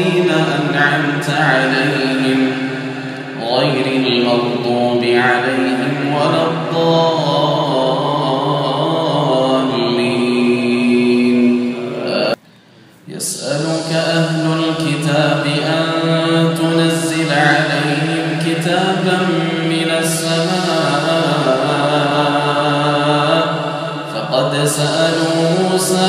الذين أنعمت عليهم غير المغضوب عليهم ولا الضالين. يسألك أهل الكتاب أن تنزل عليهم كتابا من السماء. فقد سألوا موسى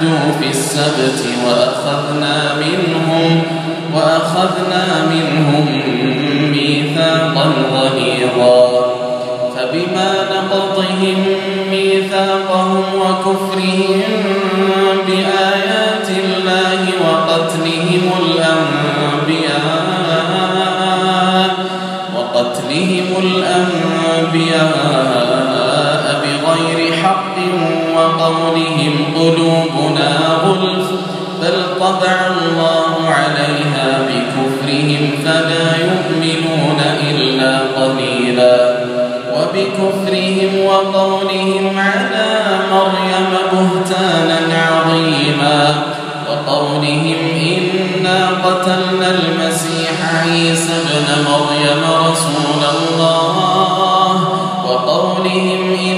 تعدوا في السبت وأخذنا منهم وأخذنا منهم ميثاقا غليظا. فبما نقضهم ميثاقهم وكفرهم بغير حق وقولهم قلوبنا غلف بل طبع الله عليها بكفرهم فلا يؤمنون إلا قليلا. وبكفرهم وقولهم على مريم بهتانا عظيما. وقولهم إنا قتلنا المسيح عيسى ابن مريم رسول الله. وقولهم إنا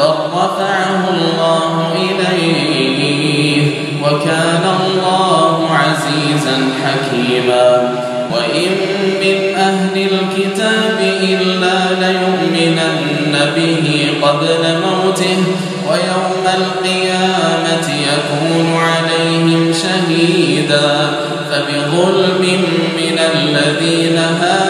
بل رفعه الله إليه وكان الله عزيزا حكيما. وإن من أهل الكتاب إلا ليؤمنن به قبل موته ويوم القيامة يكون عليهم شهيدا. فبظلم من الذين هادوا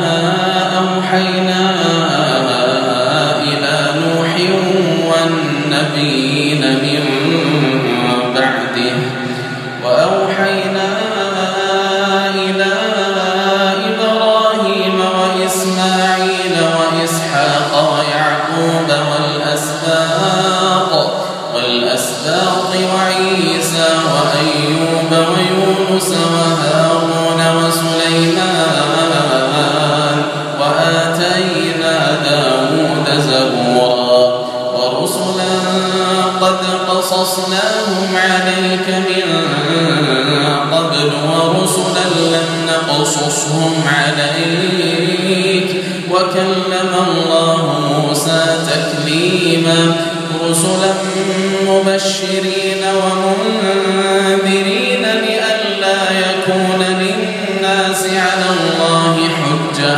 نقصصهم عليك وكلم الله موسى تكليما رسلا مبشرين ومنذرين لئلا يكون للناس على الله حجة.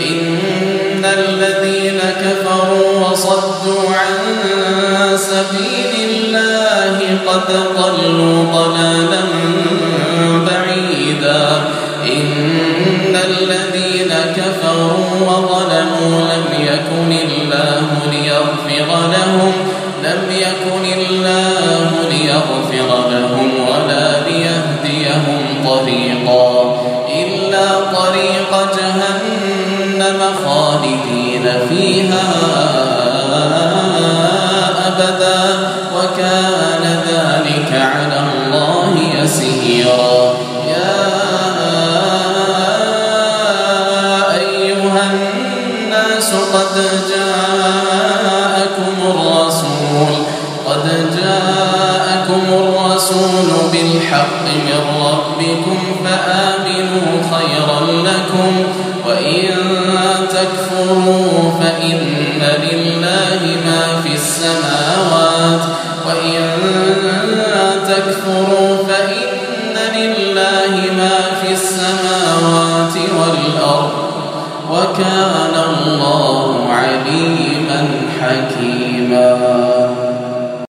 إن الذين كفروا وصدوا عن سبيل الله قد ضلوا ضلالا يسيرا يا أيها الناس قد جاءكم الرسول قد جاءكم الرسول بالحق من ربكم فآمنوا خيرا لكم وإن تكفروا فإن لله ما في السماوات وإن تكفروا وكان الله عليما حكيما.